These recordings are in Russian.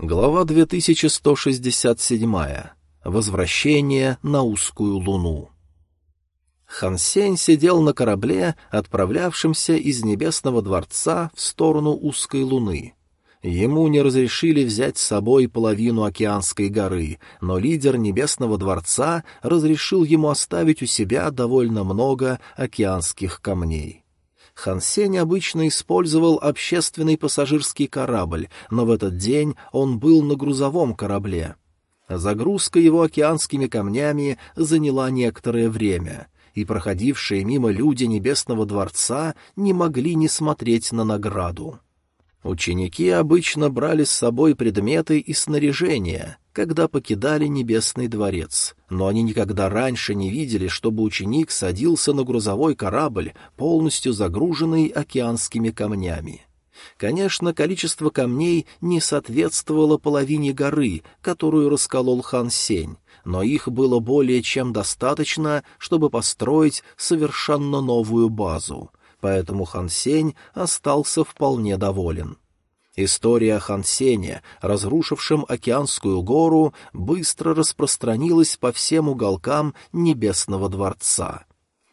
Глава 2167. Возвращение на узкую луну. Хансень сидел на корабле, отправлявшемся из Небесного дворца в сторону узкой луны. Ему не разрешили взять с собой половину океанской горы, но лидер Небесного дворца разрешил ему оставить у себя довольно много океанских камней. Хан Сень обычно использовал общественный пассажирский корабль, но в этот день он был на грузовом корабле. Загрузка его океанскими камнями заняла некоторое время, и проходившие мимо люди Небесного дворца не могли не смотреть на награду. Ученики обычно брали с собой предметы и снаряжение, когда покидали Небесный дворец, но они никогда раньше не видели, чтобы ученик садился на грузовой корабль, полностью загруженный океанскими камнями. Конечно, количество камней не соответствовало половине горы, которую расколол хан Сень, но их было более чем достаточно, чтобы построить совершенно новую базу — поэтому Хан Сень остался вполне доволен. История о Хан Сене, разрушившем океанскую гору, быстро распространилась по всем уголкам Небесного дворца.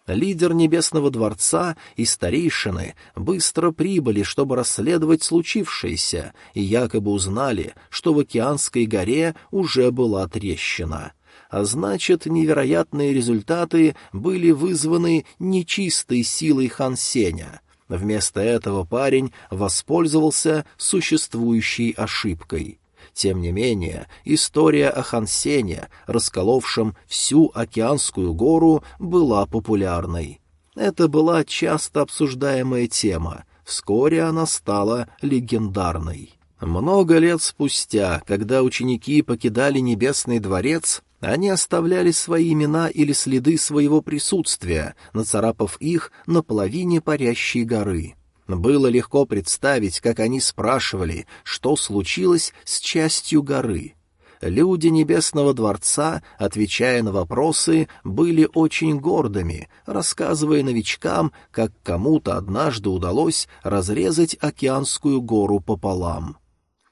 Лидер Небесного дворца и старейшины быстро прибыли, чтобы расследовать случившееся, и якобы узнали, что в океанской горе уже была трещина — а значит, невероятные результаты были вызваны нечистой силой Хан Сеня. Вместо этого парень воспользовался существующей ошибкой. Тем не менее, история о Хансене, расколовшем всю океанскую гору, была популярной. Это была часто обсуждаемая тема. Вскоре она стала легендарной. Много лет спустя, когда ученики покидали Небесный дворец, они оставляли свои имена или следы своего присутствия, нацарапав их на половине парящей горы. Было легко представить, как они спрашивали, что случилось с частью горы. Люди Небесного Дворца, отвечая на вопросы, были очень гордыми, рассказывая новичкам, как кому-то однажды удалось разрезать океанскую гору пополам.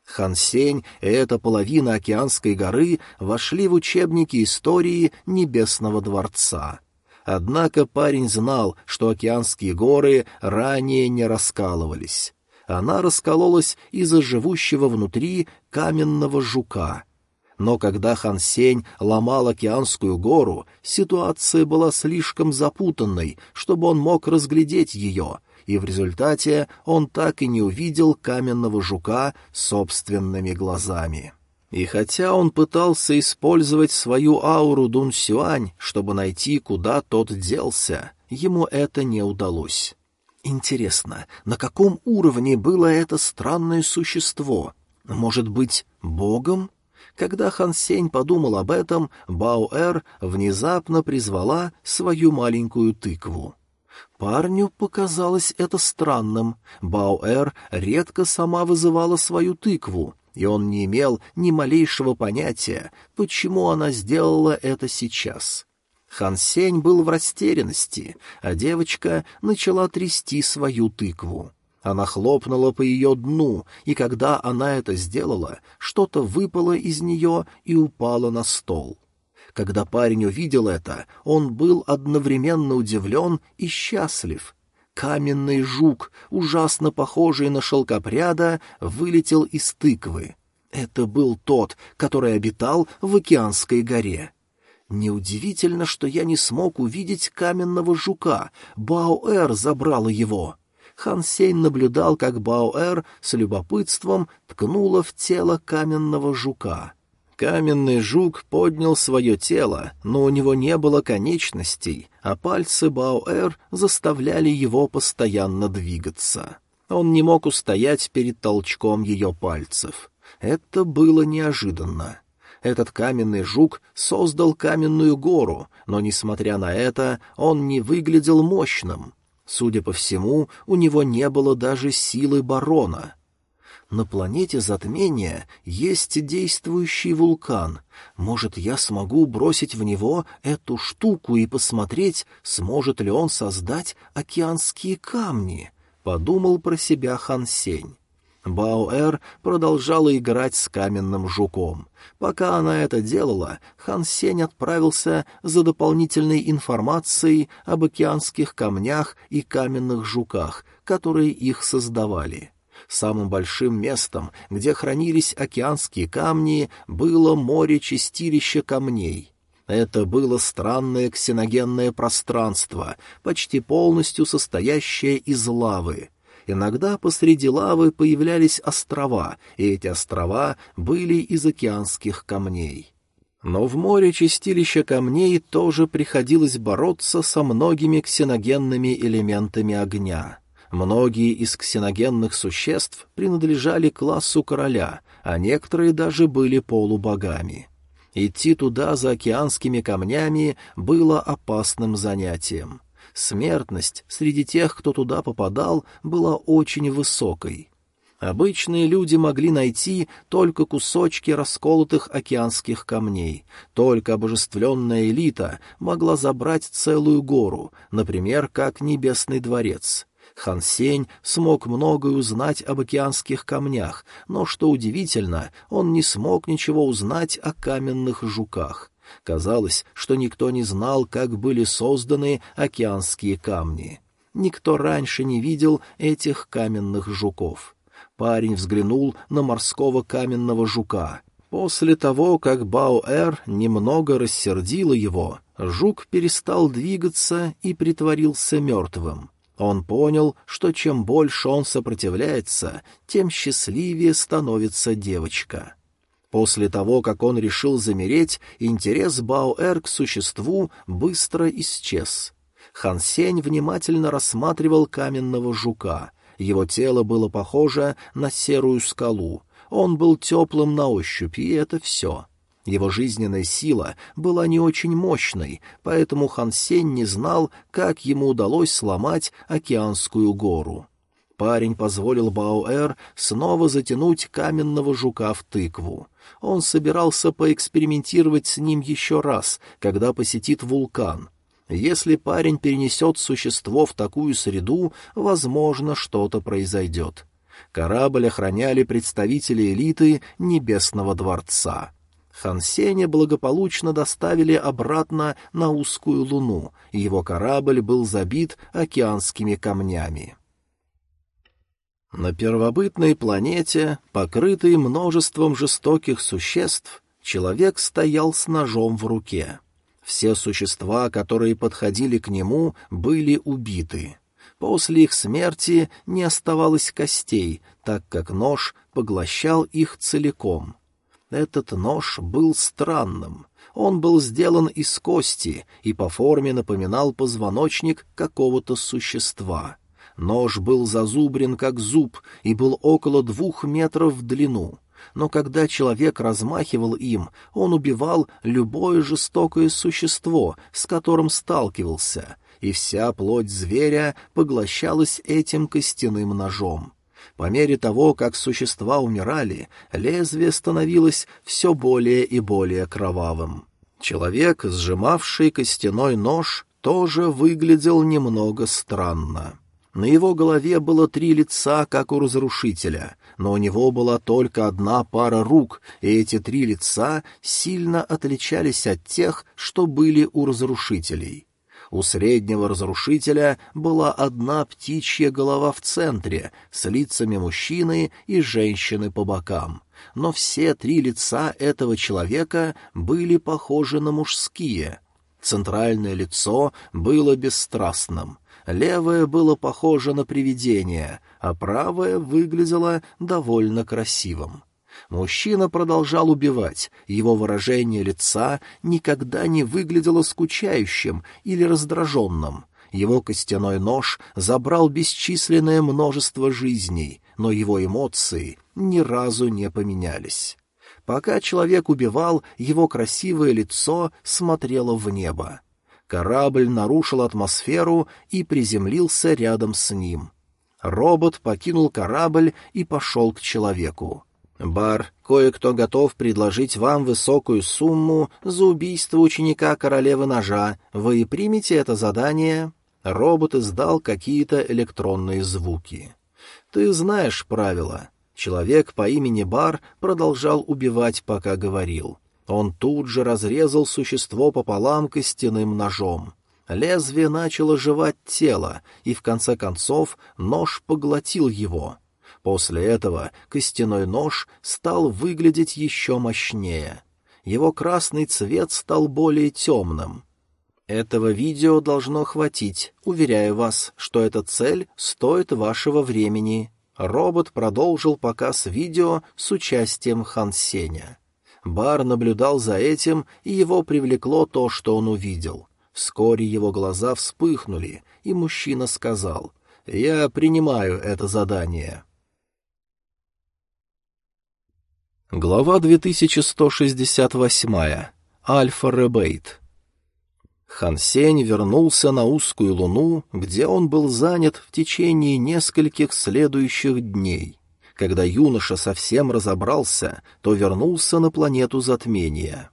Хансень и эта половина океанской горы вошли в учебники истории Небесного дворца. Однако парень знал, что океанские горы ранее не раскалывались. Она раскололась из-за живущего внутри каменного жука. Но когда Хан Сень ломал океанскую гору, ситуация была слишком запутанной, чтобы он мог разглядеть ее — и в результате он так и не увидел каменного жука собственными глазами. И хотя он пытался использовать свою ауру Дун Сюань, чтобы найти, куда тот делся, ему это не удалось. Интересно, на каком уровне было это странное существо? Может быть, богом? Когда Хан Сень подумал об этом, Баоэр внезапно призвала свою маленькую тыкву. Парню показалось это странным. Бауэр редко сама вызывала свою тыкву, и он не имел ни малейшего понятия, почему она сделала это сейчас. Хан Сень был в растерянности, а девочка начала трясти свою тыкву. Она хлопнула по ее дну, и когда она это сделала, что-то выпало из нее и упало на стол. Когда парень увидел это, он был одновременно удивлен и счастлив. Каменный жук, ужасно похожий на шелкопряда, вылетел из тыквы. Это был тот, который обитал в океанской горе. Неудивительно, что я не смог увидеть каменного жука. Баоэр забрала его. Хан Сень наблюдал, как Баоэр с любопытством ткнула в тело каменного жука. Каменный жук поднял свое тело, но у него не было конечностей, а пальцы Баоэр заставляли его постоянно двигаться. Он не мог устоять перед толчком ее пальцев. Это было неожиданно. Этот каменный жук создал каменную гору, но, несмотря на это, он не выглядел мощным. Судя по всему, у него не было даже силы барона — на планете затмения есть действующий вулкан. Может, я смогу бросить в него эту штуку и посмотреть, сможет ли он создать океанские камни? Подумал про себя Хан Сень. Баоэр продолжала играть с каменным жуком. Пока она это делала, Хан Сень отправился за дополнительной информацией об океанских камнях и каменных жуках, которые их создавали. Самым большим местом, где хранились океанские камни, было море-чистилище камней. Это было странное ксеногенное пространство, почти полностью состоящее из лавы. Иногда посреди лавы появлялись острова, и эти острова были из океанских камней. Но в море чистилища камней тоже приходилось бороться со многими ксеногенными элементами огня. Многие из ксеногенных существ принадлежали классу короля, а некоторые даже были полубогами. Идти туда за океанскими камнями было опасным занятием. Смертность среди тех, кто туда попадал, была очень высокой. Обычные люди могли найти только кусочки расколотых океанских камней. Только обожествленная элита могла забрать целую гору, например, как Небесный дворец. Хан Сень смог многое узнать об океанских камнях, но, что удивительно, он не смог ничего узнать о каменных жуках. Казалось, что никто не знал, как были созданы океанские камни. Никто раньше не видел этих каменных жуков. Парень взглянул на морского каменного жука. После того, как Баоэр немного рассердила его, жук перестал двигаться и притворился мертвым. Он понял, что чем больше он сопротивляется, тем счастливее становится девочка. После того, как он решил замереть, интерес Баоэр к существу быстро исчез. Хан Сень внимательно рассматривал каменного жука. Его тело было похоже на серую скалу. Он был теплым на ощупь, и это все. Его жизненная сила была не очень мощной, поэтому Хан Сень не знал, как ему удалось сломать океанскую гору. Парень позволил Баоэр снова затянуть каменного жука в тыкву. Он собирался поэкспериментировать с ним еще раз, когда посетит вулкан. Если парень перенесет существо в такую среду, возможно, что-то произойдет. Корабль охраняли представители элиты Небесного дворца. Хансеня благополучно доставили обратно на узкую луну, и его корабль был забит океанскими камнями. На первобытной планете, покрытой множеством жестоких существ, человек стоял с ножом в руке. Все существа, которые подходили к нему, были убиты. После их смерти не оставалось костей, так как нож поглощал их целиком. Этот нож был странным. Он был сделан из кости и по форме напоминал позвоночник какого-то существа — Нож был зазубрен, как зуб, и был около двух метров в длину. Но когда человек размахивал им, он убивал любое жестокое существо, с которым сталкивался, и вся плоть зверя поглощалась этим костяным ножом. По мере того, как существа умирали, лезвие становилось все более и более кровавым. Человек, сжимавший костяной нож, тоже выглядел немного странно. На его голове было три лица, как у разрушителя, но у него была только одна пара рук, и эти три лица сильно отличались от тех, что были у разрушителей. У среднего разрушителя была одна птичья голова в центре, с лицами мужчины и женщины по бокам. Но все три лица этого человека были похожи на мужские. Центральное лицо было бесстрастным — Левое было похоже на привидение, а правое выглядело довольно красивым. Мужчина продолжал убивать, его выражение лица никогда не выглядело скучающим или раздраженным. Его костяной нож забрал бесчисленное множество жизней, но его эмоции ни разу не поменялись. Пока человек убивал, его красивое лицо смотрело в небо. Корабль нарушил атмосферу и приземлился рядом с ним. Робот покинул корабль и пошел к человеку. «Бар, кое-кто готов предложить вам высокую сумму за убийство ученика королевы ножа. Вы примете это задание?» Робот издал какие-то электронные звуки. «Ты знаешь правила. Человек по имени Бар продолжал убивать, пока говорил. Он тут же разрезал существо пополам костяным ножом. Лезвие начало жевать тело, и в конце концов нож поглотил его. После этого костяной нож стал выглядеть еще мощнее. Его красный цвет стал более темным. Этого видео должно хватить, уверяю вас, что эта цель стоит вашего времени. Робот продолжил показ видео с участием Хан Сеня. Бар наблюдал за этим, и его привлекло то, что он увидел. Вскоре его глаза вспыхнули, и мужчина сказал, «Я принимаю это задание». Глава 2168. Альфа Ребейт. Хан Сень вернулся на узкую луну, где он был занят в течение нескольких следующих дней. Когда юноша совсем разобрался, то вернулся на планету затмения.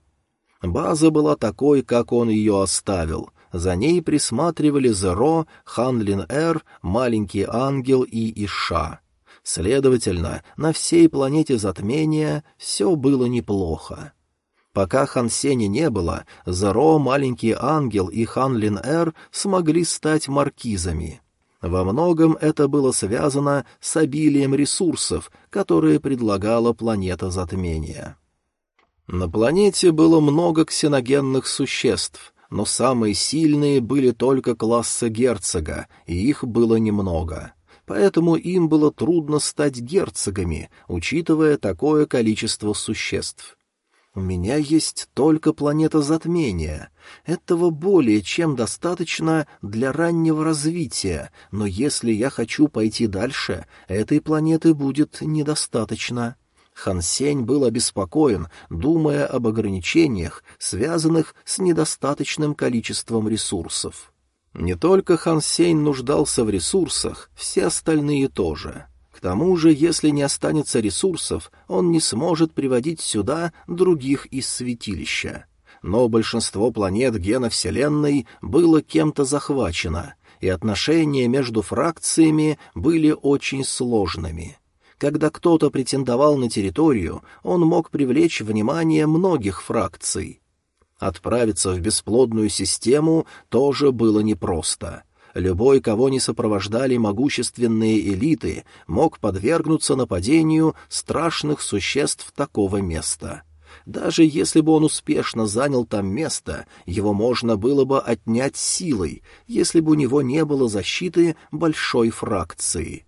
База была такой, как он ее оставил. За ней присматривали Зеро, Ханлин-Эр, Маленький Ангел и Иша. Следовательно, на всей планете затмения все было неплохо. Пока Хан Сеня не было, Заро, Маленький Ангел и Хан Лин-Эр смогли стать маркизами. Во многом это было связано с обилием ресурсов, которые предлагала планета затмения. На планете было много ксеногенных существ, но самые сильные были только класса герцога, и их было немного. Поэтому им было трудно стать герцогами, учитывая такое количество существ. У меня есть только планета затмения. Этого более чем достаточно для раннего развития, но если я хочу пойти дальше, этой планеты будет недостаточно. Хан Сень был обеспокоен, думая об ограничениях, связанных с недостаточным количеством ресурсов. Не только Хан Сень нуждался в ресурсах, все остальные тоже. К тому же, если не останется ресурсов, он не сможет приводить сюда других из святилища. Но большинство планет гена Вселенной было кем-то захвачено, и отношения между фракциями были очень сложными. Когда кто-то претендовал на территорию, он мог привлечь внимание многих фракций. Отправиться в бесплодную систему тоже было непросто — Любой, кого не сопровождали могущественные элиты, мог подвергнуться нападению страшных существ такого места. Даже если бы он успешно занял там место, его можно было бы отнять силой, если бы у него не было защиты большой фракции.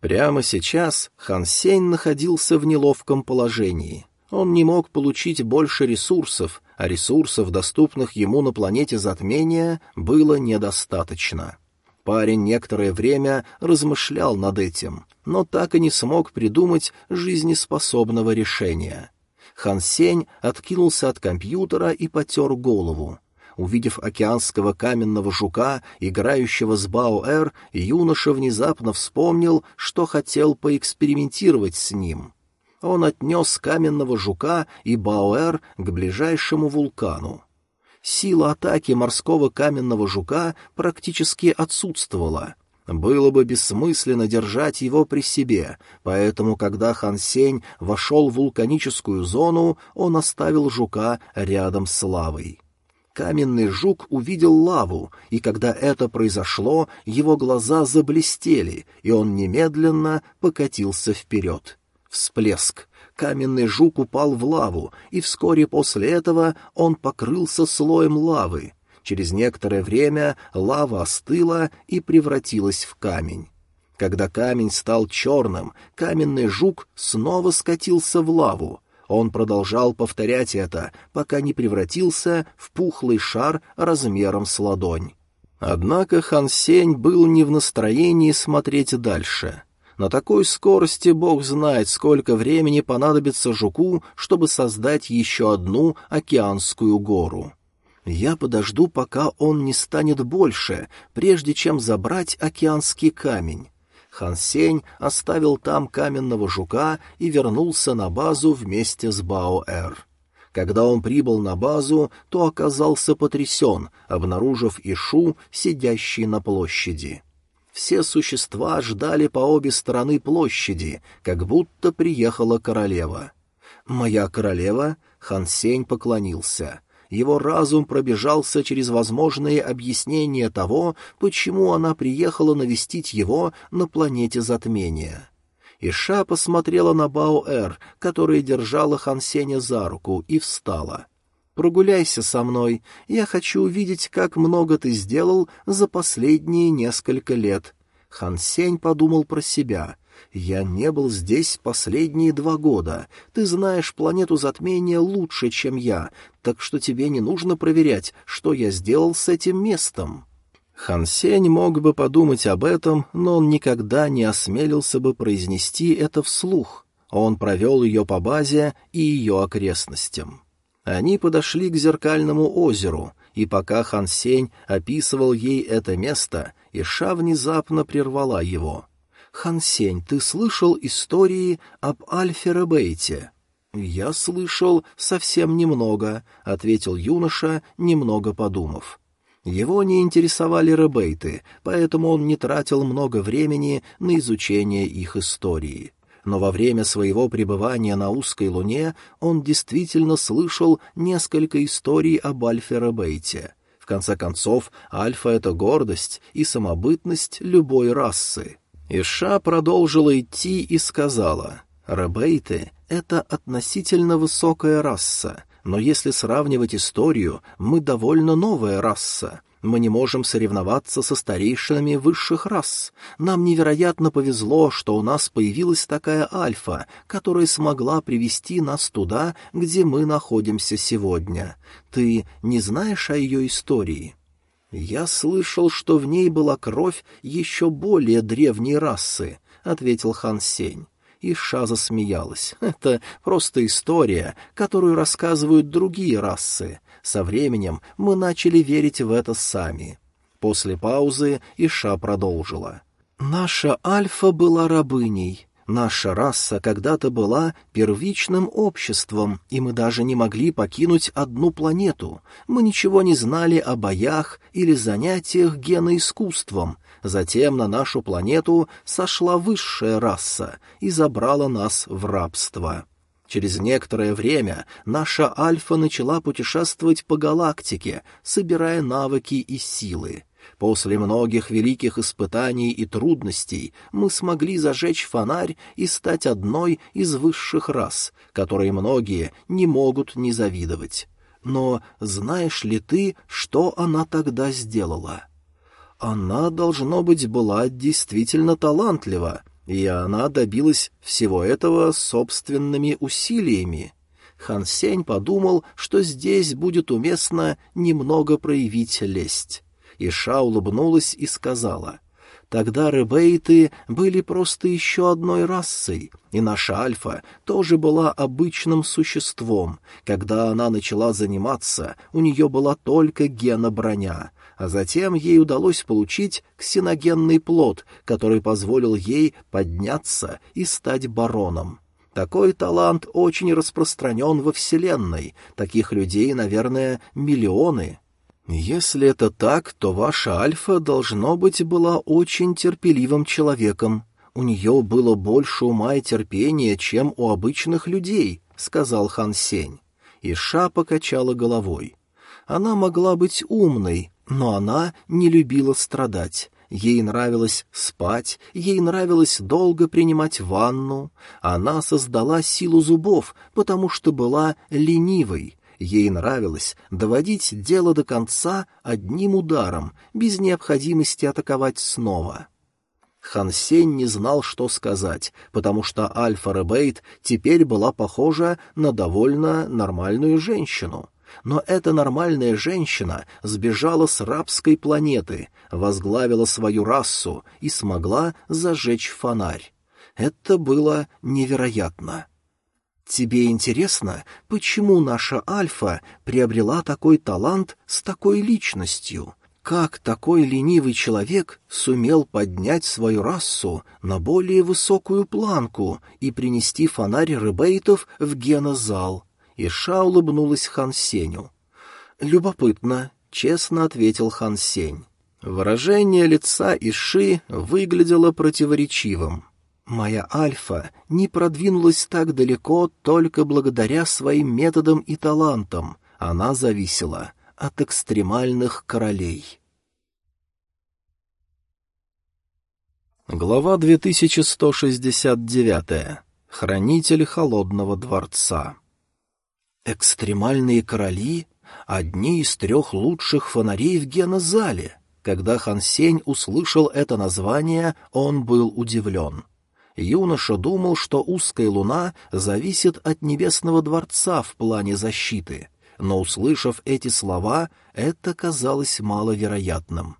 Прямо сейчас Хан Сень находился в неловком положении. Он не мог получить больше ресурсов, а ресурсов, доступных ему на планете затмения, было недостаточно. Парень некоторое время размышлял над этим, но так и не смог придумать жизнеспособного решения. Хан Сень откинулся от компьютера и потер голову. Увидев океанского каменного жука, играющего с Баоэр, юноша внезапно вспомнил, что хотел поэкспериментировать с ним — он отнес каменного жука и Бауэр к ближайшему вулкану. Сила атаки морского каменного жука практически отсутствовала. Было бы бессмысленно держать его при себе, поэтому, когда Хан Сень вошел в вулканическую зону, он оставил жука рядом с лавой. Каменный жук увидел лаву, и когда это произошло, его глаза заблестели, и он немедленно покатился вперед. Всплеск. Каменный жук упал в лаву, и вскоре после этого он покрылся слоем лавы. Через некоторое время лава остыла и превратилась в камень. Когда камень стал черным, каменный жук снова скатился в лаву. Он продолжал повторять это, пока не превратился в пухлый шар размером с ладонь. Однако Хан Сень был не в настроении смотреть дальше. На такой скорости бог знает, сколько времени понадобится жуку, чтобы создать еще одну океанскую гору. Я подожду, пока он не станет больше, прежде чем забрать океанский камень. Хан Сень оставил там каменного жука и вернулся на базу вместе с Бао-Эр. Когда он прибыл на базу, то оказался потрясен, обнаружив Ишу, сидящий на площади. Все существа ждали по обе стороны площади, как будто приехала королева. «Моя королева?» — Хан Сень поклонился. Его разум пробежался через возможные объяснения того, почему она приехала навестить его на планете затмения. Иша посмотрела на Баоэр, которая держала Хан Сеня за руку, и встала. «Прогуляйся со мной. Я хочу увидеть, как много ты сделал за последние несколько лет». Хан Сень подумал про себя — я не был здесь последние два года. Ты знаешь планету затмения лучше, чем я, так что тебе не нужно проверять, что я сделал с этим местом». Хан Сень мог бы подумать об этом, но он никогда не осмелился бы произнести это вслух. Он провел ее по базе и ее окрестностям. Они подошли к зеркальному озеру, и пока Хан Сень описывал ей это место, Иша внезапно прервала его. Хансень, ты слышал истории об Альфе Ребейте?» «Я слышал совсем немного», — ответил юноша, немного подумав. Его не интересовали ребейты, поэтому он не тратил много времени на изучение их истории. Но во время своего пребывания на узкой луне он действительно слышал несколько историй об Альфе Ребейте. В конце концов, Альфа — это гордость и самобытность любой расы. Иша продолжила идти и сказала, «Ребейты — это относительно высокая раса, но если сравнивать историю, мы довольно новая раса. Мы не можем соревноваться со старейшинами высших рас. Нам невероятно повезло, что у нас появилась такая альфа, которая смогла привести нас туда, где мы находимся сегодня. Ты не знаешь о ее истории?» «Я слышал, что в ней была кровь еще более древней расы», — ответил хан Сень. И Ша засмеялась. «Это просто история, которую рассказывают другие расы. Со временем мы начали верить в это сами». После паузы Иша продолжила. «Наша Альфа была рабыней. Наша раса когда-то была первичным обществом, и мы даже не могли покинуть одну планету. Мы ничего не знали о боях или занятиях геноискусством. Затем на нашу планету сошла высшая раса и забрала нас в рабство. Через некоторое время наша Альфа начала путешествовать по галактике, собирая навыки и силы. После многих великих испытаний и трудностей мы смогли зажечь фонарь и стать одной из высших рас, которой многие не могут не завидовать. Но знаешь ли ты, что она тогда сделала? Она, должно быть, была действительно талантлива, и она добилась всего этого собственными усилиями. Хан Сень подумал, что здесь будет уместно немного проявить лесть. Иша улыбнулась и сказала, «Тогда ребейты были просто еще одной расой, и наша Альфа тоже была обычным существом. Когда она начала заниматься, у нее была только гена-броня» а затем ей удалось получить ксеногенный плод, который позволил ей подняться и стать бароном. Такой талант очень распространен во Вселенной, таких людей, наверное, миллионы. Если это так, то ваша Альфа, должно быть, была очень терпеливым человеком. У нее было больше ума и терпения, чем у обычных людей, — сказал Хан Сень. Иша покачала головой. Она могла быть умной, но она не любила страдать. Ей нравилось спать, ей нравилось долго принимать ванну. Она создала силу зубов, потому что была ленивой. Ей нравилось доводить дело до конца одним ударом, без необходимости атаковать снова. Хан Сень не знал, что сказать, потому что Альфа Ребейт теперь была похожа на довольно нормальную женщину. Но эта нормальная женщина сбежала с рабской планеты, возглавила свою расу и смогла зажечь фонарь. Это было невероятно. Тебе интересно, почему наша Альфа приобрела такой талант с такой личностью? Как такой ленивый человек сумел поднять свою расу на более высокую планку и принести фонарь рыбейтов в генозал? Иша улыбнулась Хан Сеню. «Любопытно», — честно ответил Хан Сень. Выражение лица Иши выглядело противоречивым. Моя Альфа не продвинулась так далеко только благодаря своим методам и талантам. Она зависела от экстремальных королей. Глава 2169. Хранитель Холодного дворца. Экстремальные короли — одни из трех лучших фонарей в генозале. Когда Хан Сень услышал это название, он был удивлен. Юноша думал, что узкая луна зависит от небесного дворца в плане защиты, но, услышав эти слова, это казалось маловероятным.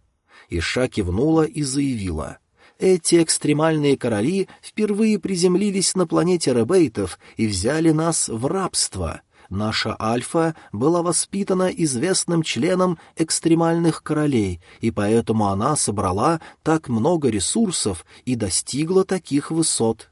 Иша кивнула и заявила — эти экстремальные короли впервые приземлились на планете Ребейтов и взяли нас в рабство. Наша Альфа была воспитана известным членом экстремальных королей, и поэтому она собрала так много ресурсов и достигла таких высот.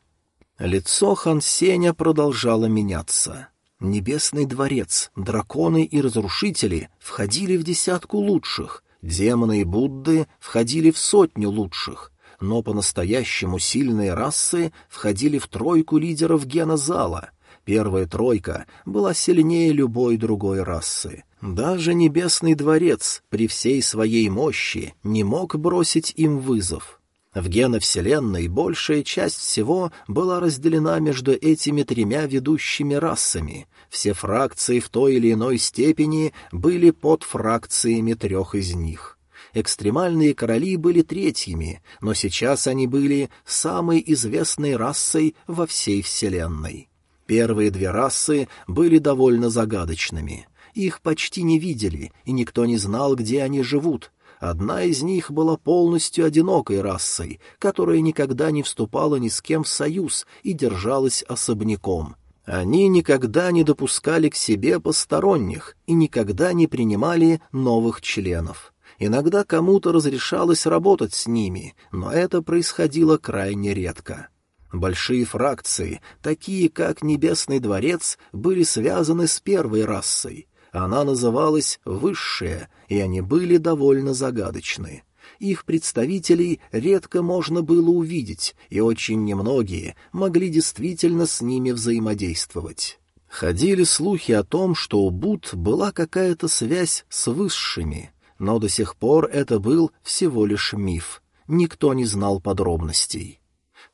Лицо Хансеня продолжало меняться. Небесный дворец, драконы и разрушители входили в десятку лучших, демоны и Будды входили в сотню лучших, но по-настоящему сильные расы входили в тройку лидеров генозала — Первая тройка была сильнее любой другой расы. Даже Небесный дворец при всей своей мощи не мог бросить им вызов. В геновселенной большая часть всего была разделена между этими тремя ведущими расами. Все фракции в той или иной степени были под фракциями трех из них. Экстремальные короли были третьими, но сейчас они были самой известной расой во всей Вселенной. Первые две расы были довольно загадочными. Их почти не видели, и никто не знал, где они живут. Одна из них была полностью одинокой расой, которая никогда не вступала ни с кем в союз и держалась особняком. Они никогда не допускали к себе посторонних и никогда не принимали новых членов. Иногда кому-то разрешалось работать с ними, но это происходило крайне редко. Большие фракции, такие как Небесный дворец, были связаны с первой расой. Она называлась «Высшая», и они были довольно загадочны. Их представителей редко можно было увидеть, и очень немногие могли действительно с ними взаимодействовать. Ходили слухи о том, что у Буд была какая-то связь с высшими, но до сих пор это был всего лишь миф. Никто не знал подробностей.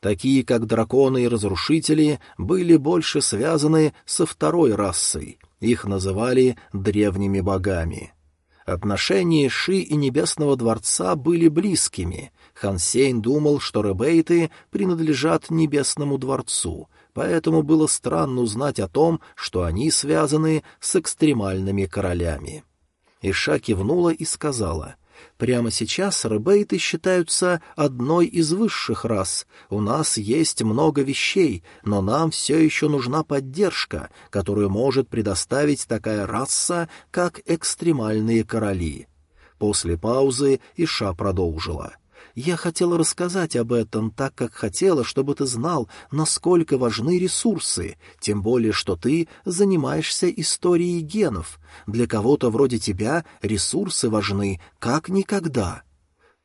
Такие, как драконы и разрушители, были больше связаны со второй расой. Их называли древними богами. Отношения Ши и Небесного Дворца были близкими. Хансейн думал, что ребейты принадлежат Небесному Дворцу, поэтому было странно узнать о том, что они связаны с экстремальными королями. Иша кивнула и сказала — Прямо сейчас ребейты считаются одной из высших рас. У нас есть много вещей, но нам все еще нужна поддержка, которую может предоставить такая раса, как экстремальные короли. После паузы Иша продолжила. Я хотела рассказать об этом, так как хотела, чтобы ты знал, насколько важны ресурсы, тем более, что ты занимаешься историей генов. Для кого-то вроде тебя ресурсы важны, как никогда.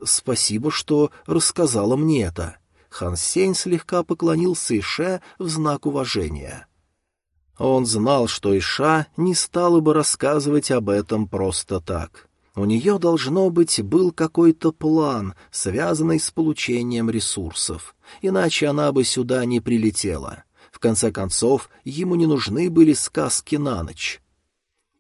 Спасибо, что рассказала мне это. Хан Сень слегка поклонился Ише в знак уважения. Он знал, что Иша не стала бы рассказывать об этом просто так. У нее, должно быть, был какой-то план, связанный с получением ресурсов, иначе она бы сюда не прилетела. В конце концов, ему не нужны были сказки на ночь.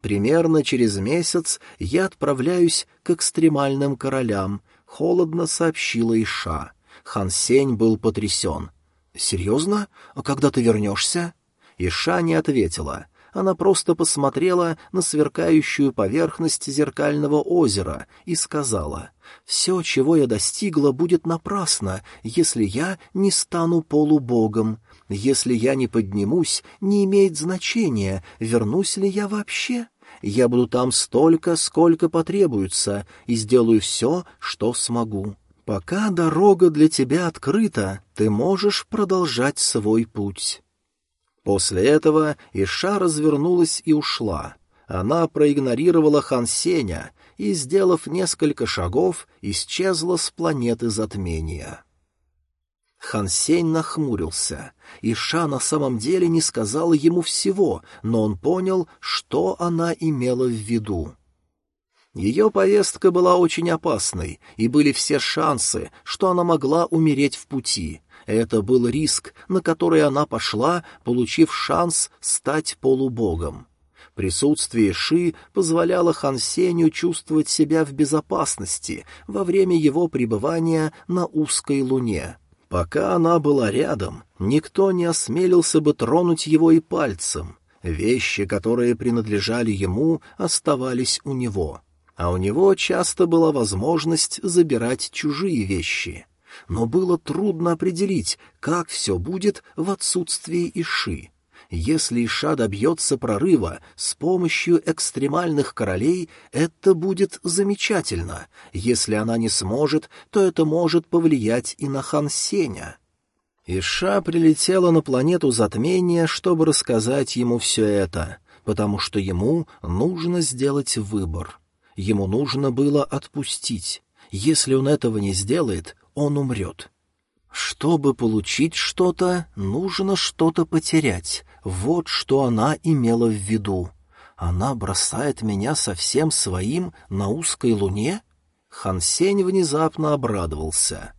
Примерно через месяц я отправляюсь к экстремальным королям, холодно сообщила Иша. Хан Сень был потрясен. «Серьезно? А когда ты вернешься?» Иша не ответила — она просто посмотрела на сверкающую поверхность зеркального озера и сказала, «Все, чего я достигла, будет напрасно, если я не стану полубогом. Если я не поднимусь, не имеет значения, вернусь ли я вообще. Я буду там столько, сколько потребуется, и сделаю все, что смогу». Пока дорога для тебя открыта, ты можешь продолжать свой путь. После этого Иша развернулась и ушла. Она проигнорировала Хан Сеня и, сделав несколько шагов, исчезла с планеты затмения. Хансень нахмурился. Иша на самом деле не сказала ему всего, но он понял, что она имела в виду. Ее поездка была очень опасной, и были все шансы, что она могла умереть в пути. Это был риск, на который она пошла, получив шанс стать полубогом. Присутствие Ши позволяло Хан Сеню чувствовать себя в безопасности во время его пребывания на узкой луне. Пока она была рядом, никто не осмелился бы тронуть его и пальцем. Вещи, которые принадлежали ему, оставались у него. А у него часто была возможность забирать чужие вещи. Но было трудно определить, как все будет в отсутствии Иши. Если Иша добьется прорыва с помощью экстремальных королей, это будет замечательно. Если она не сможет, то это может повлиять и на хан Сеня. Иша прилетела на планету затмения, чтобы рассказать ему все это, потому что ему нужно сделать выбор. Ему нужно было отпустить. Если он этого не сделает, он умрет. Чтобы получить что-то, нужно что-то потерять. Вот что она имела в виду. Она бросает меня совсем своим на узкой луне? Хансень внезапно обрадовался.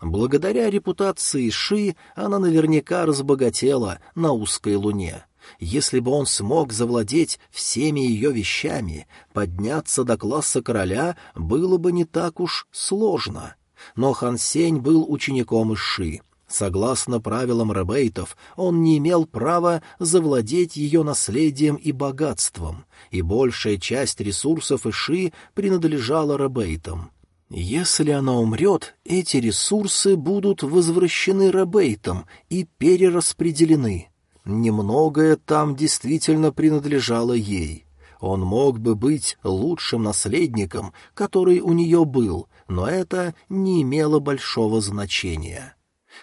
Благодаря репутации Ши она наверняка разбогатела на узкой луне. Если бы он смог завладеть всеми ее вещами, подняться до класса короля было бы не так уж сложно. Но Хан Сень был учеником Иши. Согласно правилам ребейтов, он не имел права завладеть ее наследием и богатством, и большая часть ресурсов Иши принадлежала ребейтам. Если она умрет, эти ресурсы будут возвращены ребейтам и перераспределены. Немногое там действительно принадлежало ей. Он мог бы быть лучшим наследником, который у нее был, но это не имело большого значения.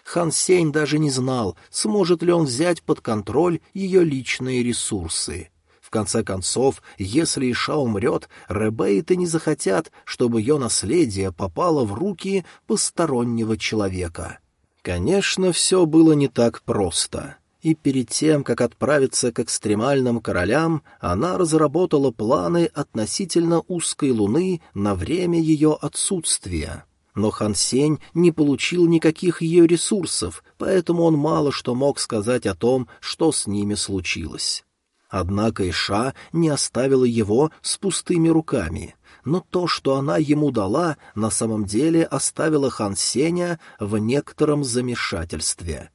Хан Сень даже не знал, сможет ли он взять под контроль ее личные ресурсы. В конце концов, если Иша умрет, Ребейты не захотят, чтобы ее наследие попало в руки постороннего человека. Конечно, все было не так просто и перед тем, как отправиться к экстремальным королям, она разработала планы относительно узкой луны на время ее отсутствия. Но Хан Сень не получил никаких ее ресурсов, поэтому он мало что мог сказать о том, что с ними случилось. Однако Иша не оставила его с пустыми руками, но то, что она ему дала, на самом деле оставило Хан Сеня в некотором замешательстве —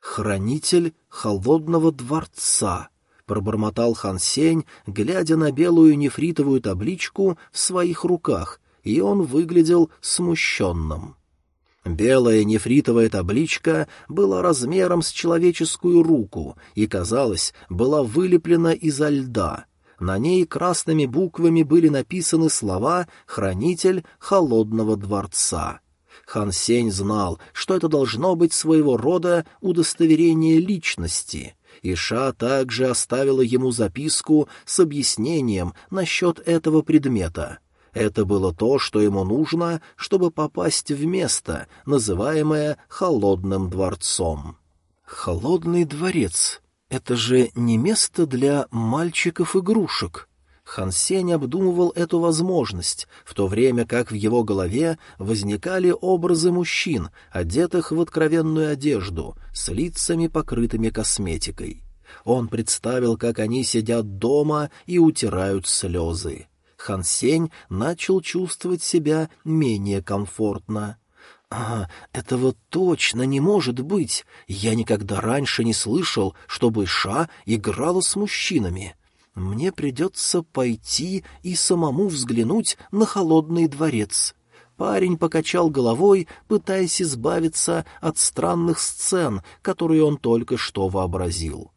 «Хранитель холодного дворца», — пробормотал Хан Сень, глядя на белую нефритовую табличку в своих руках, и он выглядел смущенным. Белая нефритовая табличка была размером с человеческую руку и, казалось, была вылеплена изо льда. На ней красными буквами были написаны слова «Хранитель холодного дворца». Хан Сень знал, что это должно быть своего рода удостоверение личности. Иша также оставила ему записку с объяснением насчет этого предмета. Это было то, что ему нужно, чтобы попасть в место, называемое «холодным дворцом». «Холодный дворец» — это же не место для мальчиков-игрушек. Хан Сень обдумывал эту возможность, в то время как в его голове возникали образы мужчин, одетых в откровенную одежду, с лицами, покрытыми косметикой. Он представил, как они сидят дома и утирают слезы. Хан Сень начал чувствовать себя менее комфортно. «А, этого точно не может быть! Я никогда раньше не слышал, чтобы Ша играла с мужчинами. Мне придется пойти и самому взглянуть на холодный дворец. Парень покачал головой, пытаясь избавиться от странных сцен, которые он только что вообразил.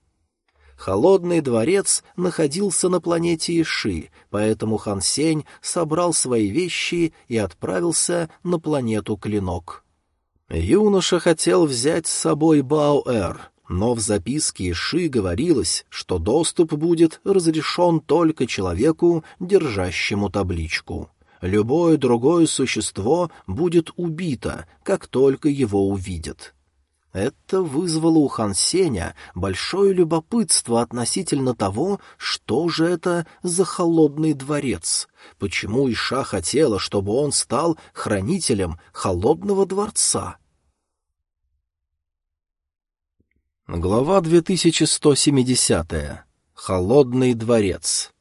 Холодный дворец находился на планете Иши, поэтому Хан Сень собрал свои вещи и отправился на планету Клинок. Юноша хотел взять с собой Баоэр, но в записке Ши говорилось, что доступ будет разрешен только человеку, держащему табличку. Любое другое существо будет убито, как только его увидят. Это вызвало у Хан Сеня большое любопытство относительно того, что же это за холодный дворец, почему Иша хотела, чтобы он стал хранителем холодного дворца. Глава 2170. Холодный дворец.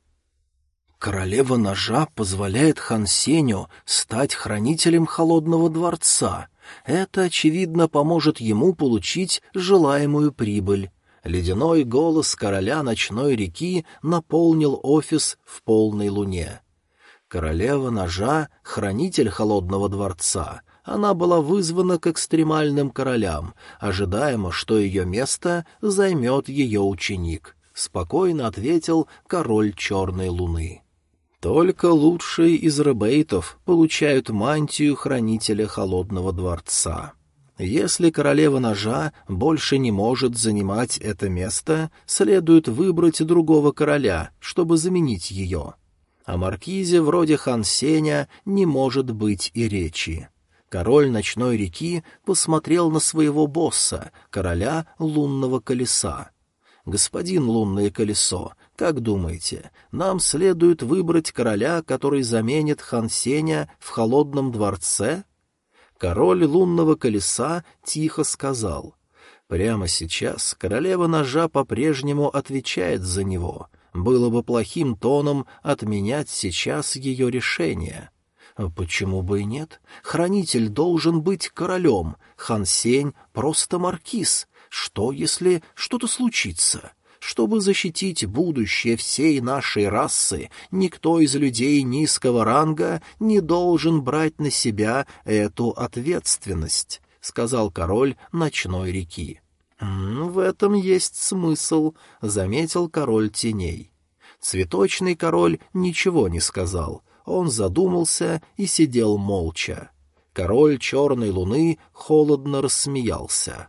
Королева ножа позволяет Хан Сеню стать хранителем холодного дворца. Это, очевидно, поможет ему получить желаемую прибыль. Ледяной голос короля ночной реки наполнил офис в полной луне. Королева ножа — хранитель холодного дворца — она была вызвана к экстремальным королям, ожидаемо, что ее место займет ее ученик, — спокойно ответил король Черной Луны. Только лучшие из ребейтов получают мантию хранителя Холодного Дворца. Если королева ножа больше не может занимать это место, следует выбрать другого короля, чтобы заменить ее. О маркизе вроде Хан Сеня не может быть и речи. Король ночной реки посмотрел на своего босса, короля лунного колеса. «Господин лунное колесо, как думаете, нам следует выбрать короля, который заменит хан Сеня в холодном дворце?» Король лунного колеса тихо сказал. «Прямо сейчас королева ножа по-прежнему отвечает за него. Было бы плохим тоном отменять сейчас ее решение». А почему бы и нет? Хранитель должен быть королем, Хан Сень — просто маркиз. Что, если что-то случится? Чтобы защитить будущее всей нашей расы, никто из людей низкого ранга не должен брать на себя эту ответственность, — сказал король ночной реки. «В этом есть смысл», — заметил король теней. Цветочный король ничего не сказал — он задумался и сидел молча. Король черной луны холодно рассмеялся.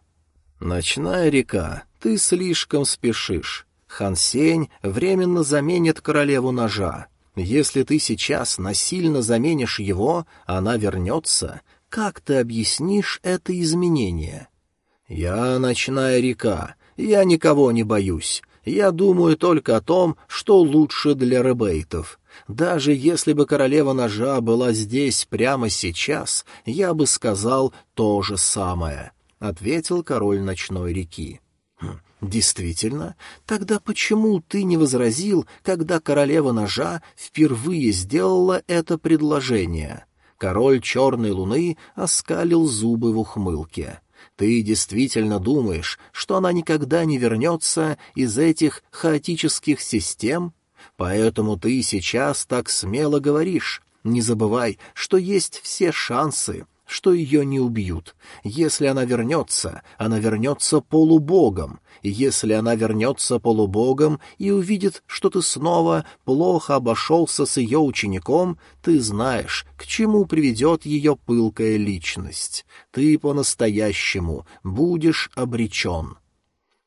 «Ночная река, ты слишком спешишь. Хансень временно заменит королеву ножа. Если ты сейчас насильно заменишь его, она вернется. Как ты объяснишь это изменение?» «Я ночная река, я никого не боюсь. Я думаю только о том, что лучше для ребейтов. Даже если бы королева ножа была здесь прямо сейчас, я бы сказал то же самое, — ответил король ночной реки. Хм, «Действительно? Тогда почему ты не возразил, когда королева ножа впервые сделала это предложение?» Король черной луны оскалил зубы в ухмылке. «Ты действительно думаешь, что она никогда не вернется из этих хаотических систем?» Поэтому ты сейчас так смело говоришь. Не забывай, что есть все шансы, что ее не убьют. Если она вернется, она вернется полубогом. Если она вернется полубогом и увидит, что ты снова плохо обошелся с ее учеником, ты знаешь, к чему приведет ее пылкая личность. Ты по-настоящему будешь обречен.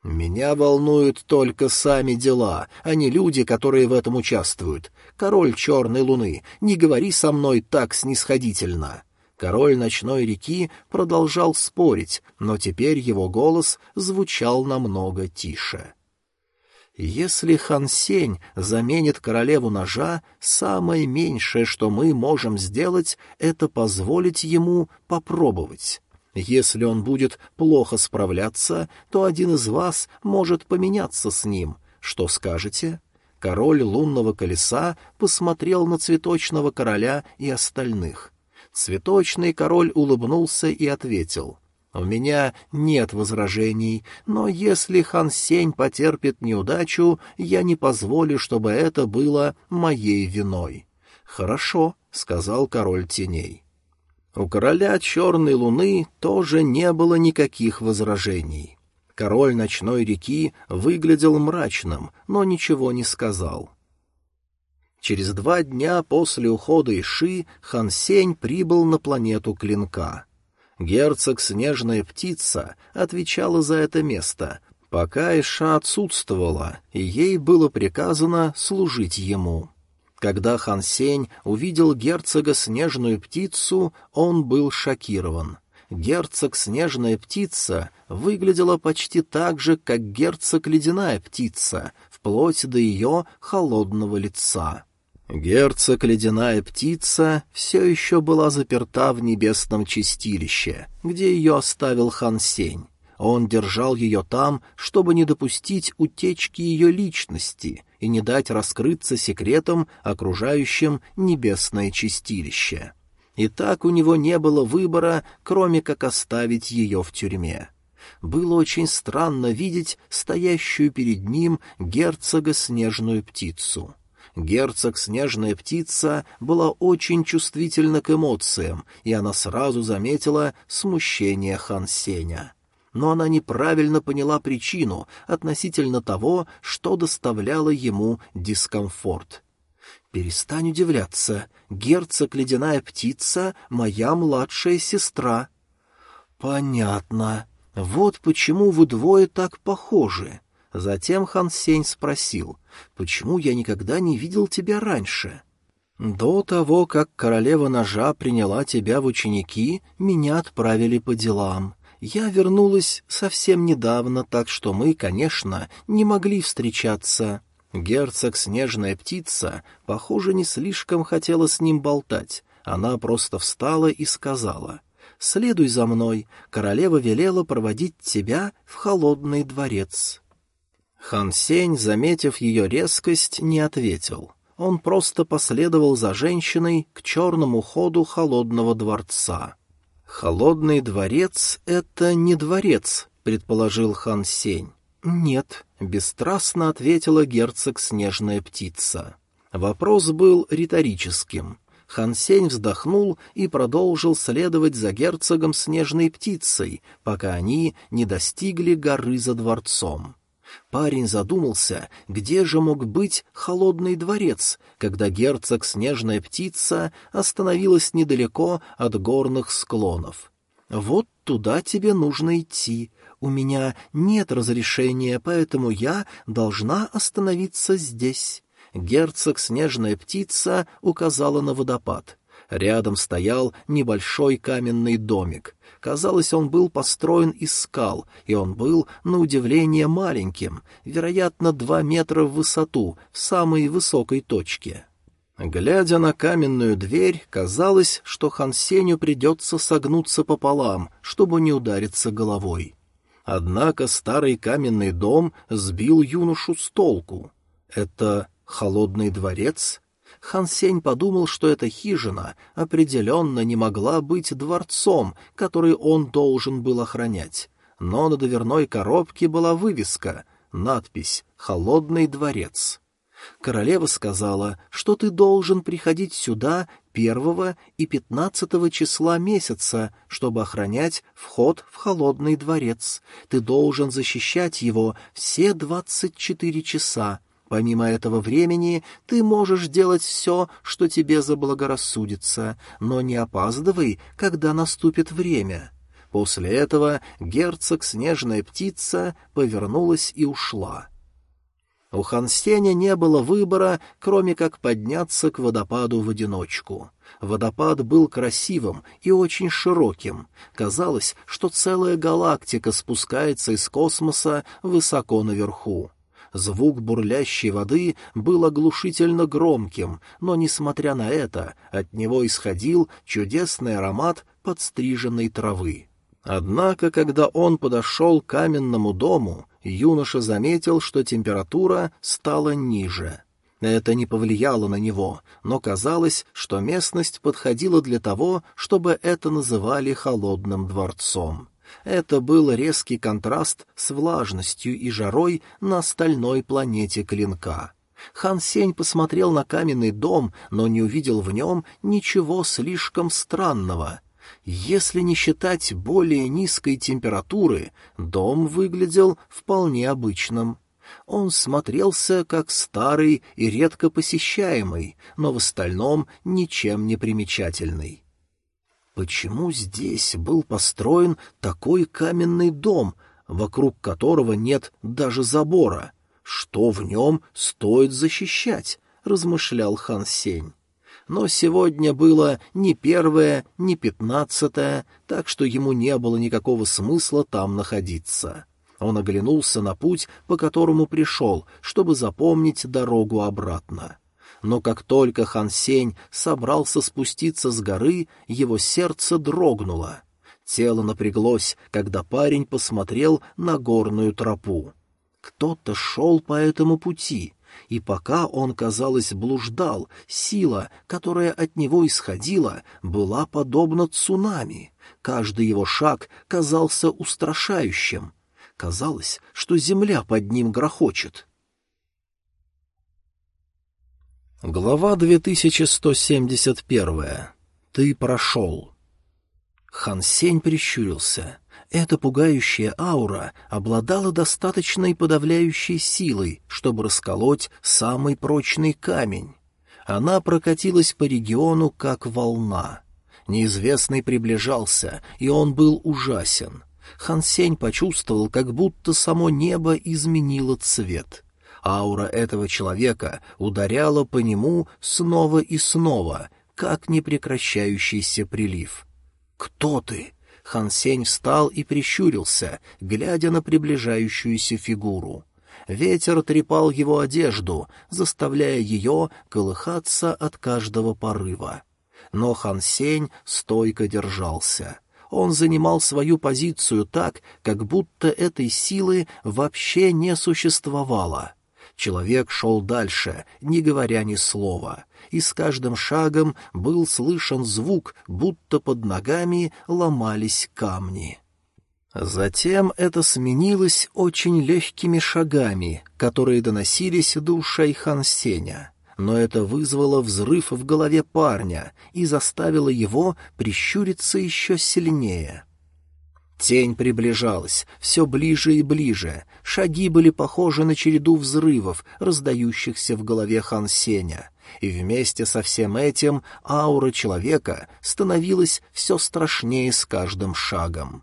«Меня волнуют только сами дела, а не люди, которые в этом участвуют. Король Черной Луны, не говори со мной так снисходительно». Король Ночной реки продолжал спорить, но теперь его голос звучал намного тише. «Если Хан Сень заменит королеву ножа, самое меньшее, что мы можем сделать, это позволить ему попробовать». Если он будет плохо справляться, то один из вас может поменяться с ним. Что скажете?» Король лунного колеса посмотрел на цветочного короля и остальных. Цветочный король улыбнулся и ответил. «У меня нет возражений, но если хан Сень потерпит неудачу, я не позволю, чтобы это было моей виной». «Хорошо», — сказал король теней. У короля Черной Луны тоже не было никаких возражений. Король ночной реки выглядел мрачным, но ничего не сказал. Через два дня после ухода Иши Хан Сень прибыл на планету Клинка. Герцог Снежная Птица отвечала за это место, пока Иша отсутствовала, и ей было приказано служить ему. Когда Хан Сень увидел герцога Снежную Птицу, он был шокирован. Герцог Снежная Птица выглядела почти так же, как герцог Ледяная Птица, вплоть до ее холодного лица. Герцог Ледяная Птица все еще была заперта в небесном чистилище, где ее оставил Хан Сень. Он держал ее там, чтобы не допустить утечки ее личности и не дать раскрыться секретам, окружающим небесное чистилище. И так у него не было выбора, кроме как оставить ее в тюрьме. Было очень странно видеть стоящую перед ним герцога снежную птицу. Герцог Снежная Птица была очень чувствительна к эмоциям, и она сразу заметила смущение Хан Сеня но она неправильно поняла причину относительно того, что доставляло ему дискомфорт. «Перестань удивляться. Герцог Ледяная Птица — моя младшая сестра». «Понятно. Вот почему вы двое так похожи». Затем Хан Сень спросил, «Почему я никогда не видел тебя раньше?» «До того, как королева ножа приняла тебя в ученики, меня отправили по делам. Я вернулась совсем недавно, так что мы, конечно, не могли встречаться. Герцог Снежная Птица, похоже, не слишком хотела с ним болтать. Она просто встала и сказала, «Следуй за мной, королева велела проводить тебя в холодный дворец». Хан Сень, заметив ее резкость, не ответил. Он просто последовал за женщиной к черному ходу холодного дворца. «Холодный дворец — это не дворец», — предположил хан Сень. «Нет», — бесстрастно ответила герцог Снежная Птица. Вопрос был риторическим. Хан Сень вздохнул и продолжил следовать за герцогом Снежной Птицей, пока они не достигли горы за дворцом. Парень задумался, где же мог быть холодный дворец, когда герцог Снежная Птица остановилась недалеко от горных склонов. «Вот туда тебе нужно идти. У меня нет разрешения, поэтому я должна остановиться здесь». Герцог Снежная Птица указала на водопад. Рядом стоял небольшой каменный домик. Казалось, он был построен из скал, и он был, на удивление, маленьким, вероятно, два метра в высоту, в самой высокой точке. Глядя на каменную дверь, казалось, что Хансеню придется согнуться пополам, чтобы не удариться головой. Однако старый каменный дом сбил юношу с толку. Это холодный дворец? Хан Сень подумал, что эта хижина определенно не могла быть дворцом, который он должен был охранять. Но на дверной коробке была вывеска, надпись «Холодный дворец». Королева сказала, что ты должен приходить сюда первого и пятнадцатого числа месяца, чтобы охранять вход в холодный дворец. Ты должен защищать его все двадцать четыре часа, Помимо этого времени ты можешь делать все, что тебе заблагорассудится, но не опаздывай, когда наступит время». После этого герцог Снежная Птица повернулась и ушла. У Хансеня не было выбора, кроме как подняться к водопаду в одиночку. Водопад был красивым и очень широким. Казалось, что целая галактика спускается из космоса высоко наверху. Звук бурлящей воды был оглушительно громким, но, несмотря на это, от него исходил чудесный аромат подстриженной травы. Однако, когда он подошел к каменному дому, юноша заметил, что температура стала ниже. Это не повлияло на него, но казалось, что местность подходила для того, чтобы это называли холодным дворцом. Это был резкий контраст с влажностью и жарой на остальной планете Клинка. Хан Сень посмотрел на каменный дом, но не увидел в нем ничего слишком странного. Если не считать более низкой температуры, дом выглядел вполне обычным. Он смотрелся как старый и редко посещаемый, но в остальном ничем не примечательный. Почему здесь был построен такой каменный дом, вокруг которого нет даже забора. Что в нем стоит защищать? — размышлял Хан Сень. Но сегодня было не первое, не пятнадцатое, так что ему не было никакого смысла там находиться. Он оглянулся на путь, по которому пришел, чтобы запомнить дорогу обратно. Но как только Хан Сень собрался спуститься с горы, его сердце дрогнуло. Тело напряглось, когда парень посмотрел на горную тропу. Кто-то шел по этому пути, и пока он, казалось, блуждал, сила, которая от него исходила, была подобна цунами. Каждый его шаг казался устрашающим. Казалось, что земля под ним грохочет. Глава 2171. Ты прошел. Хан Сень прищурился. Эта пугающая аура обладала достаточной подавляющей силой, чтобы расколоть самый прочный камень. Она прокатилась по региону, как волна. Неизвестный приближался, и он был ужасен. Хан Сень почувствовал, как будто само небо изменило цвет. Аура этого человека ударяла по нему снова и снова, как непрекращающийся прилив. «Кто ты?» Хан Сень встал и прищурился, глядя на приближающуюся фигуру. Ветер трепал его одежду, заставляя ее колыхаться от каждого порыва. Но Хан Сень стойко держался. Он занимал свою позицию так, как будто этой силы вообще не существовало. Человек шел дальше, не говоря ни слова — и с каждым шагом был слышен звук, будто под ногами ломались камни. Затем это сменилось очень легкими шагами, которые доносились до ушей Хансеня. Но это вызвало взрыв в голове парня и заставило его прищуриться еще сильнее. Тень приближалась, все ближе и ближе. Шаги были похожи на череду взрывов, раздающихся в голове Хан Сеня. И вместе со всем этим аура человека становилась все страшнее с каждым шагом.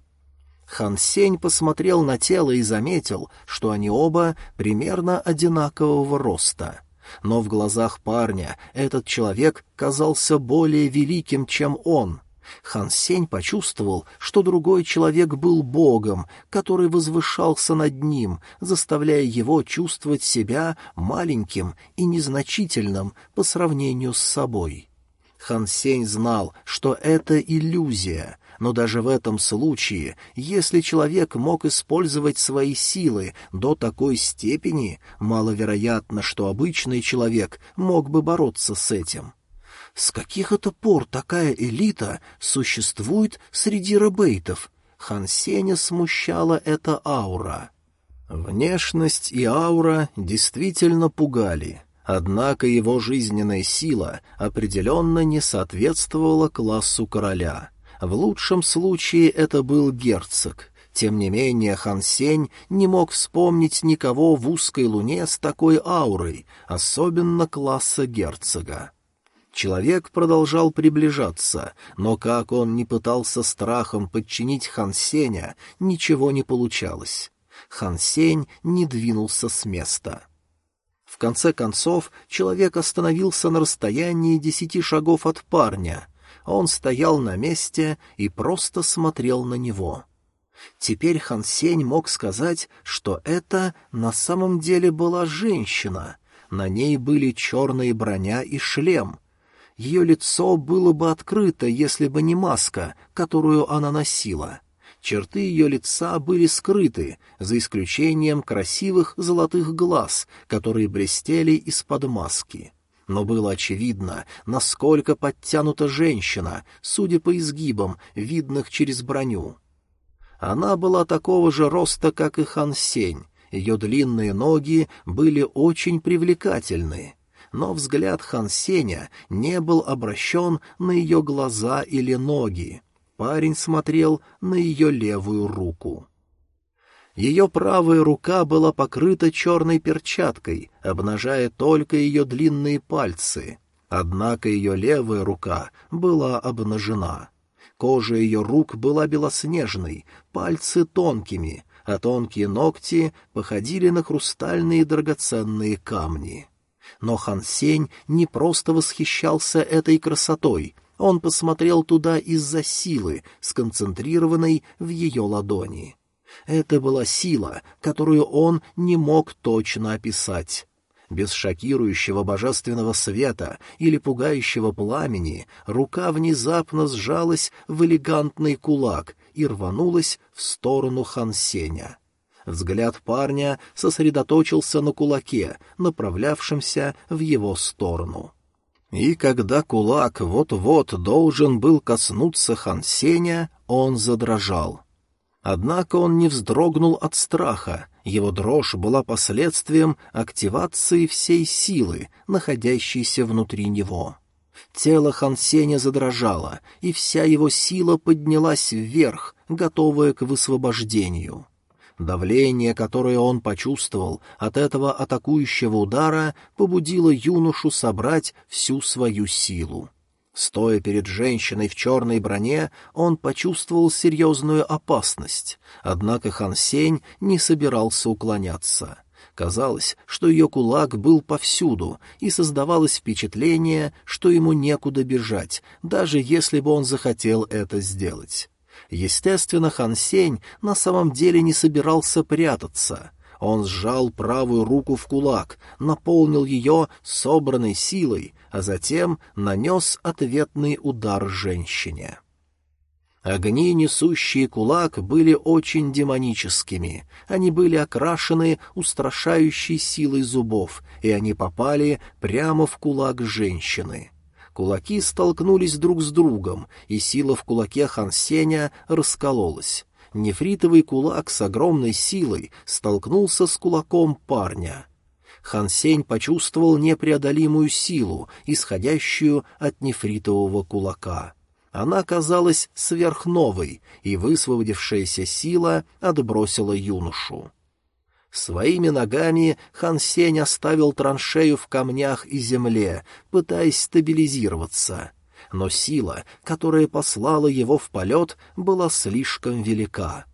Хан Сень посмотрел на тело и заметил, что они оба примерно одинакового роста. Но в глазах парня этот человек казался более великим, чем он — Хан Сень почувствовал, что другой человек был богом, который возвышался над ним, заставляя его чувствовать себя маленьким и незначительным по сравнению с собой. Хан Сень знал, что это иллюзия, но даже в этом случае, если человек мог использовать свои силы до такой степени, маловероятно, что обычный человек мог бы бороться с этим. С каких это пор такая элита существует среди ребейтов? Хан Сеня смущала эта аура. Внешность и аура действительно пугали, однако его жизненная сила определенно не соответствовала классу короля. В лучшем случае это был герцог — тем не менее, Хан Сень не мог вспомнить никого в узкой луне с такой аурой, особенно класса герцога. Человек продолжал приближаться, но как он не пытался страхом подчинить Хан Сеня, ничего не получалось. Хан Сень не двинулся с места. В конце концов, человек остановился на расстоянии десяти шагов от парня. Он стоял на месте и просто смотрел на него. Теперь Хан Сень мог сказать, что это на самом деле была женщина. На ней были черная броня и шлем — ее лицо было бы открыто, если бы не маска, которую она носила. Черты ее лица были скрыты, за исключением красивых золотых глаз, которые блестели из-под маски. Но было очевидно, насколько подтянута женщина, судя по изгибам, видных через броню. Она была такого же роста, как и Хан Сень, ее длинные ноги были очень привлекательны но взгляд Хан Сеня не был обращен на ее глаза или ноги. Парень смотрел на ее левую руку. Ее правая рука была покрыта черной перчаткой, обнажая только ее длинные пальцы. Однако ее левая рука была обнажена. Кожа ее рук была белоснежной, пальцы тонкими, а тонкие ногти походили на хрустальные драгоценные камни. Но Хан Сень не просто восхищался этой красотой, он посмотрел туда из-за силы, сконцентрированной в ее ладони. Это была сила, которую он не мог точно описать. Без шокирующего божественного света или пугающего пламени рука внезапно сжалась в элегантный кулак и рванулась в сторону Хансеня. Взгляд парня сосредоточился на кулаке, направлявшемся в его сторону. И когда кулак вот-вот должен был коснуться Хансеня, он задрожал. Однако он не вздрогнул от страха, его дрожь была последствием активации всей силы, находящейся внутри него. Тело Хансеня задрожало, и вся его сила поднялась вверх, готовая к высвобождению. Давление, которое он почувствовал от этого атакующего удара, побудило юношу собрать всю свою силу. Стоя перед женщиной в черной броне, он почувствовал серьезную опасность, однако Хан Сень не собирался уклоняться. Казалось, что ее кулак был повсюду, и создавалось впечатление, что ему некуда бежать, даже если бы он захотел это сделать. Естественно, Хан Сень на самом деле не собирался прятаться — он сжал правую руку в кулак, наполнил ее собранной силой, а затем нанес ответный удар женщине. Огни, несущие кулак, были очень демоническими. Они были окрашены устрашающей силой зубов, и они попали прямо в кулак женщины. Кулаки столкнулись друг с другом, и сила в кулаке Хансеня раскололась нефритовый кулак с огромной силой столкнулся с кулаком парня. Хан Сень почувствовал непреодолимую силу, исходящую от нефритового кулака. Она казалась сверхновой, и высвободившаяся сила отбросила юношу. Своими ногами Хан Сень оставил траншею в камнях и земле, пытаясь стабилизироваться — но сила, которая послала его в полет, была слишком велика.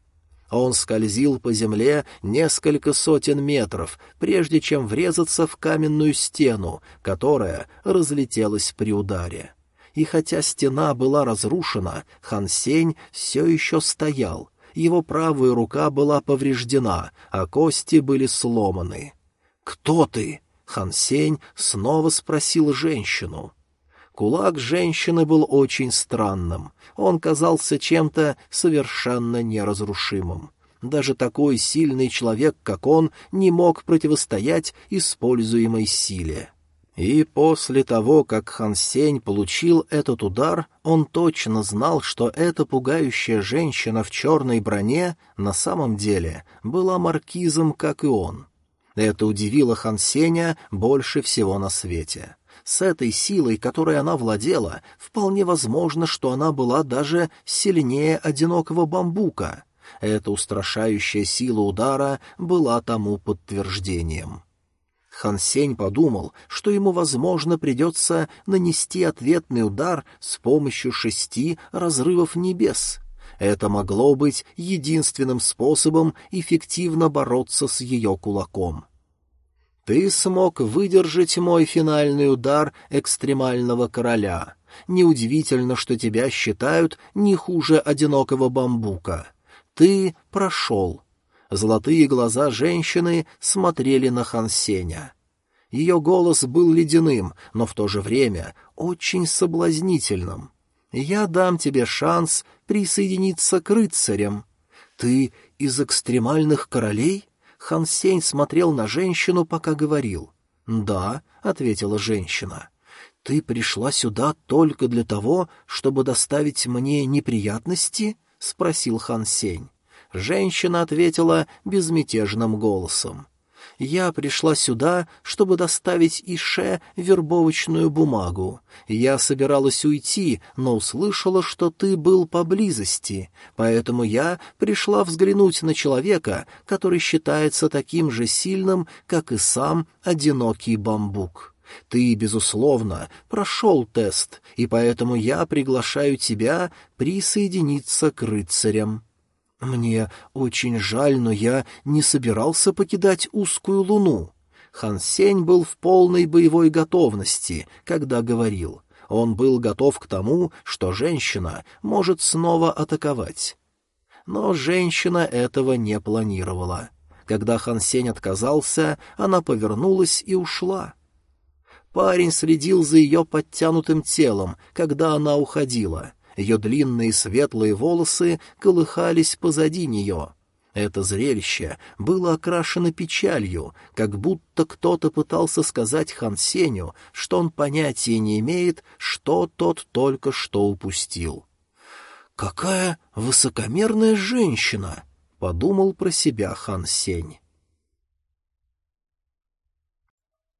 Он скользил по земле несколько сотен метров, прежде чем врезаться в каменную стену, которая разлетелась при ударе. И хотя стена была разрушена, Хан Сень все еще стоял. Его правая рука была повреждена, а кости были сломаны. «Кто ты?» — Хан Сень снова спросил женщину. Кулак женщины был очень странным. Он казался чем-то совершенно неразрушимым. Даже такой сильный человек, как он, не мог противостоять используемой силе. И после того, как Хан Сень получил этот удар, он точно знал, что эта пугающая женщина в черной броне на самом деле была маркизом, как и он. Это удивило Хан Сеня больше всего на свете. С этой силой, которой она владела, вполне возможно, что она была даже сильнее одинокого бамбука. Эта устрашающая сила удара была тому подтверждением. Хансень подумал, что ему, возможно, придется нанести ответный удар с помощью шести разрывов небес. Это могло быть единственным способом эффективно бороться с ее кулаком. Ты смог выдержать мой финальный удар экстремального короля. Неудивительно, что тебя считают не хуже одинокого бамбука. Ты прошел. Золотые глаза женщины смотрели на Хансеня. Ее голос был ледяным, но в то же время очень соблазнительным. «Я дам тебе шанс присоединиться к рыцарям. Ты из экстремальных королей?» Хан Сень смотрел на женщину, пока говорил. «Да», — ответила женщина. «Ты пришла сюда только для того, чтобы доставить мне неприятности?» — спросил Хан Сень. Женщина ответила безмятежным голосом. Я пришла сюда, чтобы доставить Ише вербовочную бумагу. Я собиралась уйти, но услышала, что ты был поблизости, поэтому я пришла взглянуть на человека, который считается таким же сильным, как и сам одинокий бамбук. Ты, безусловно, прошел тест, и поэтому я приглашаю тебя присоединиться к рыцарям. «Мне очень жаль, но я не собирался покидать узкую луну». Хан Сень был в полной боевой готовности, когда говорил. Он был готов к тому, что женщина может снова атаковать. Но женщина этого не планировала. Когда Хан Сень отказался, она повернулась и ушла. Парень следил за ее подтянутым телом, когда она уходила. Ее длинные светлые волосы колыхались позади нее. Это зрелище было окрашено печалью, как будто кто-то пытался сказать Хан Сеню, что он понятия не имеет, что тот только что упустил. «Какая высокомерная женщина!» — подумал про себя Хан Сень.